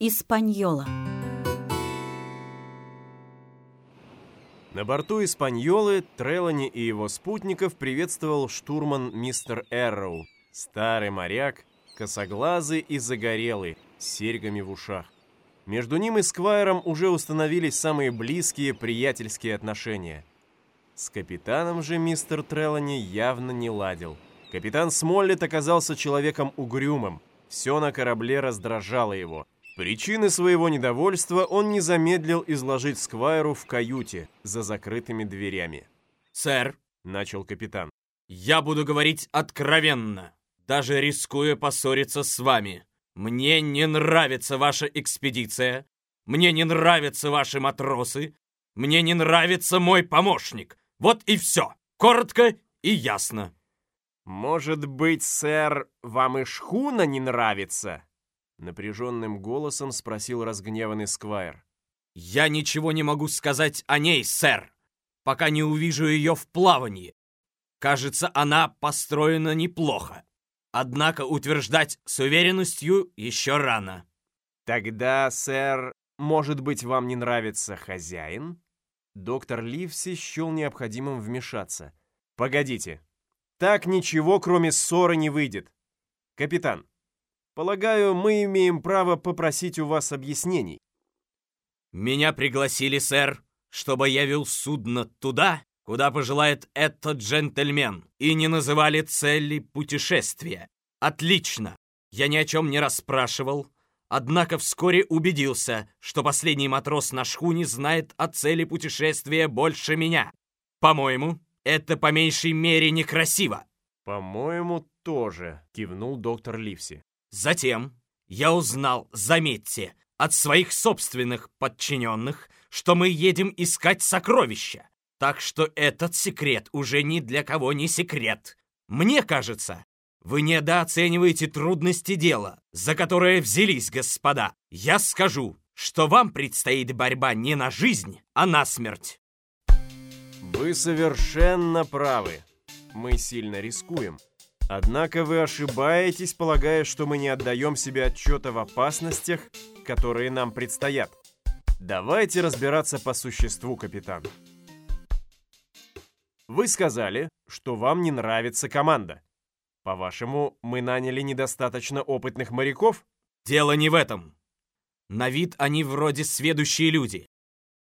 Испаньола. На борту «Испаньолы» Трелани и его спутников приветствовал штурман мистер Эрроу, старый моряк, косоглазый и загорелый, с серьгами в ушах. Между ним и Сквайром уже установились самые близкие приятельские отношения. С капитаном же мистер Трелани явно не ладил. Капитан Смоллет оказался человеком угрюмым. Все на корабле раздражало его – Причины своего недовольства он не замедлил изложить Сквайру в каюте за закрытыми дверями. «Сэр», — начал капитан, — «я буду говорить откровенно, даже рискуя поссориться с вами. Мне не нравится ваша экспедиция, мне не нравятся ваши матросы, мне не нравится мой помощник. Вот и все, коротко и ясно». «Может быть, сэр, вам и шхуна не нравится?» Напряженным голосом спросил разгневанный Сквайр. «Я ничего не могу сказать о ней, сэр, пока не увижу ее в плавании. Кажется, она построена неплохо. Однако утверждать с уверенностью еще рано». «Тогда, сэр, может быть, вам не нравится хозяин?» Доктор Ливси счел необходимым вмешаться. «Погодите. Так ничего, кроме ссоры, не выйдет. Капитан, Полагаю, мы имеем право попросить у вас объяснений. Меня пригласили, сэр, чтобы я вел судно туда, куда пожелает этот джентльмен, и не называли цели путешествия. Отлично. Я ни о чем не расспрашивал, однако вскоре убедился, что последний матрос на шхуне знает о цели путешествия больше меня. По-моему, это по меньшей мере некрасиво. «По-моему, тоже», — кивнул доктор Ливси. Затем я узнал, заметьте, от своих собственных подчиненных, что мы едем искать сокровища. Так что этот секрет уже ни для кого не секрет. Мне кажется, вы недооцениваете трудности дела, за которое взялись, господа. Я скажу, что вам предстоит борьба не на жизнь, а на смерть. Вы совершенно правы. Мы сильно рискуем. Однако вы ошибаетесь, полагая, что мы не отдаем себе отчета в опасностях, которые нам предстоят. Давайте разбираться по существу, капитан. Вы сказали, что вам не нравится команда. По-вашему, мы наняли недостаточно опытных моряков? Дело не в этом. На вид они вроде сведущие люди.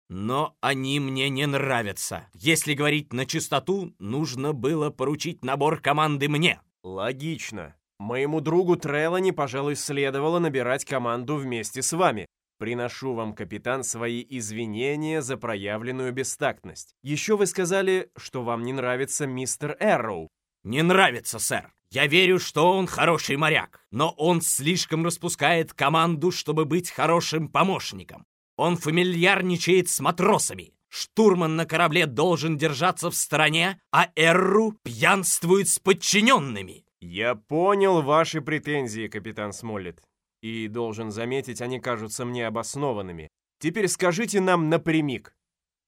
Но они мне не нравятся. Если говорить на чистоту, нужно было поручить набор команды мне. Логично. Моему другу Трелани, пожалуй, следовало набирать команду вместе с вами. Приношу вам, капитан, свои извинения за проявленную бестактность. Еще вы сказали, что вам не нравится мистер Эрроу. Не нравится, сэр. Я верю, что он хороший моряк, но он слишком распускает команду, чтобы быть хорошим помощником. Он фамильярничает с матросами. Штурман на корабле должен держаться в стороне, а Эрру пьянствует с подчиненными. Я понял ваши претензии, капитан Смоллет. И должен заметить, они кажутся мне обоснованными. Теперь скажите нам напрямик,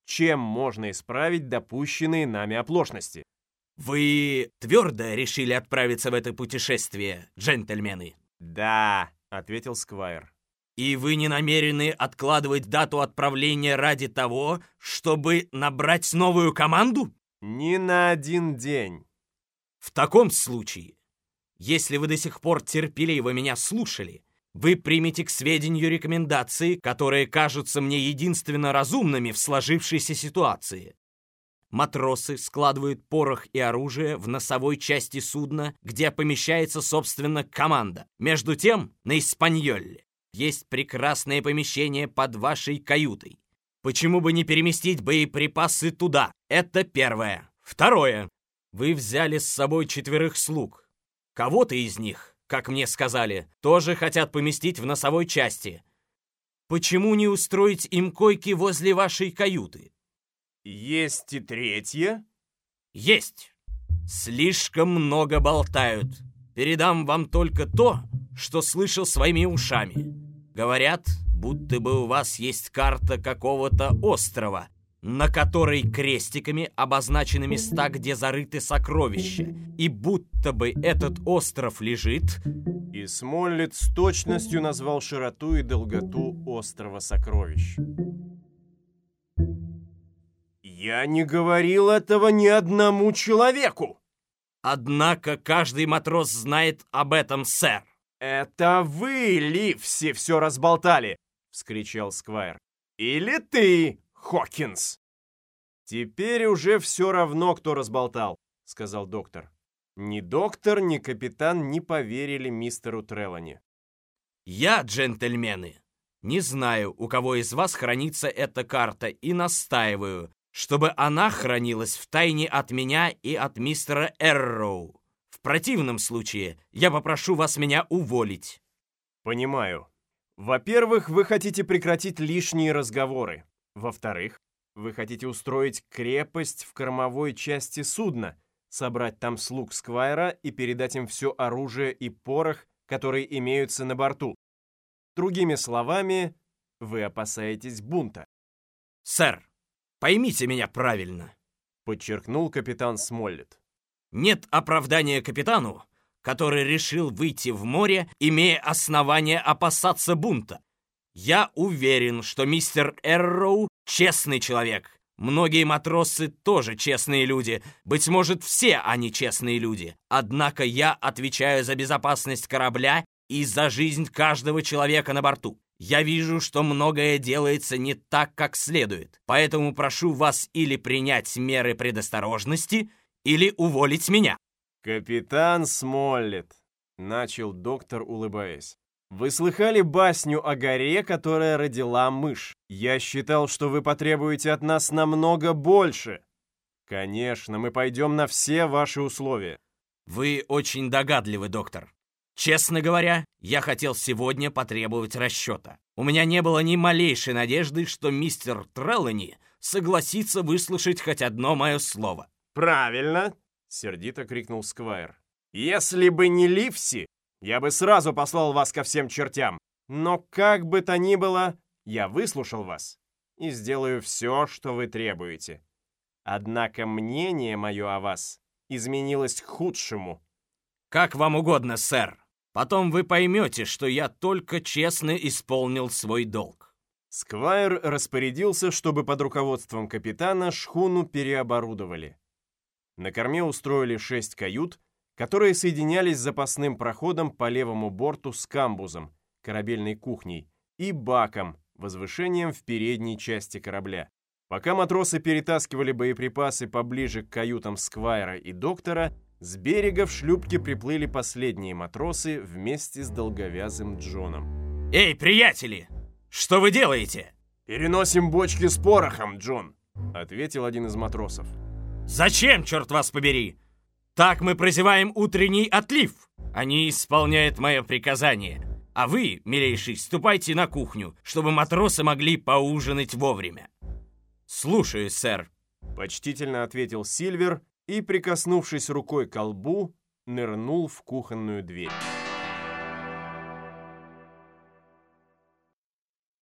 чем можно исправить допущенные нами оплошности? Вы твердо решили отправиться в это путешествие, джентльмены? Да, ответил Сквайр. И вы не намерены откладывать дату отправления ради того, чтобы набрать новую команду? Ни на один день. В таком случае, если вы до сих пор терпеливо меня слушали, вы примете к сведению рекомендации, которые кажутся мне единственно разумными в сложившейся ситуации. Матросы складывают порох и оружие в носовой части судна, где помещается, собственно, команда. Между тем, на Испаньоле есть прекрасное помещение под вашей каютой. Почему бы не переместить боеприпасы туда? Это первое. Второе. Вы взяли с собой четверых слуг. Кого-то из них, как мне сказали, тоже хотят поместить в носовой части. Почему не устроить им койки возле вашей каюты? Есть и третье? Есть. Слишком много болтают. Передам вам только то, что слышал своими ушами. Говорят, будто бы у вас есть карта какого-то острова, на которой крестиками обозначены места, где зарыты сокровища, и будто бы этот остров лежит... И Смоллет с точностью назвал широту и долготу острова сокровищ. «Я не говорил этого ни одному человеку!» Однако каждый матрос знает об этом, сэр. «Это вы, Ливси, все разболтали!» — вскричал Сквайр. «Или ты, Хокинс!» «Теперь уже все равно, кто разболтал», — сказал доктор. Ни доктор, ни капитан не поверили мистеру Треллани. «Я, джентльмены, не знаю, у кого из вас хранится эта карта, и настаиваю, чтобы она хранилась в тайне от меня и от мистера Эрроу. В противном случае я попрошу вас меня уволить». «Понимаю. Во-первых, вы хотите прекратить лишние разговоры. Во-вторых, вы хотите устроить крепость в кормовой части судна, собрать там слуг Сквайра и передать им все оружие и порох, которые имеются на борту. Другими словами, вы опасаетесь бунта. «Сэр, поймите меня правильно», — подчеркнул капитан Смоллет. «Нет оправдания капитану, который решил выйти в море, имея основания опасаться бунта. Я уверен, что мистер Эрроу честный человек. Многие матросы тоже честные люди. Быть может, все они честные люди. Однако я отвечаю за безопасность корабля и за жизнь каждого человека на борту. Я вижу, что многое делается не так, как следует. Поэтому прошу вас или принять меры предосторожности, или уволить меня. «Капитан Смоллет», — начал доктор, улыбаясь. Вы слыхали басню о горе, которая родила мышь? Я считал, что вы потребуете от нас намного больше. Конечно, мы пойдем на все ваши условия. Вы очень догадливый, доктор. Честно говоря, я хотел сегодня потребовать расчета. У меня не было ни малейшей надежды, что мистер Треллани согласится выслушать хоть одно мое слово. «Правильно!» — сердито крикнул Сквайр. «Если бы не Ливси, я бы сразу послал вас ко всем чертям. Но как бы то ни было, я выслушал вас и сделаю все, что вы требуете. Однако мнение мое о вас изменилось к худшему. Как вам угодно, сэр. Потом вы поймете, что я только честно исполнил свой долг. Сквайр распорядился, чтобы под руководством капитана шхуну переоборудовали. На корме устроили шесть кают, которые соединялись с запасным проходом по левому борту с камбузом, корабельной кухней, и баком, возвышением в передней части корабля. Пока матросы перетаскивали боеприпасы поближе к каютам Сквайра и доктора, с берега в шлюпке приплыли последние матросы вместе с долговязым Джоном. «Эй, приятели! Что вы делаете?» «Переносим бочки с порохом, Джон», — ответил один из матросов. «Зачем, черт вас побери? Так мы прозеваем утренний отлив. Они исполняют мое приказание. А вы, милейший, ступайте на кухню, чтобы матросы могли поужинать вовремя. Слушаю, сэр. Почтительно ответил Сильвер и, прикоснувшись рукой к колбу, нырнул в кухонную дверь.